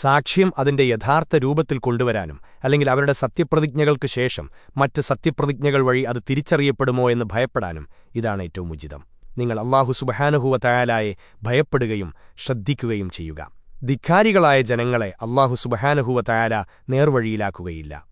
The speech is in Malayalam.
സാക്ഷ്യം അതിന്റെ യഥാർത്ഥ രൂപത്തിൽ കൊണ്ടുവരാനും അല്ലെങ്കിൽ അവരുടെ സത്യപ്രതിജ്ഞകൾക്ക് ശേഷം മറ്റ് സത്യപ്രതിജ്ഞകൾ വഴി അത് തിരിച്ചറിയപ്പെടുമോ എന്ന് ഭയപ്പെടാനും ഇതാണ് ഏറ്റവും ഉചിതം. നിങ്ങൾ അള്ളാഹു സുബഹാനുഹുവ തയാലായെ ഭയപ്പെടുകയും ശ്രദ്ധിക്കുകയും ചെയ്യുക. ധിഖാരികളായ ജനങ്ങളെ അള്ളാഹു സുബഹാനുഹുവ തയാല നേർവഴിയിലാക്കുകയില്ല.